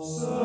So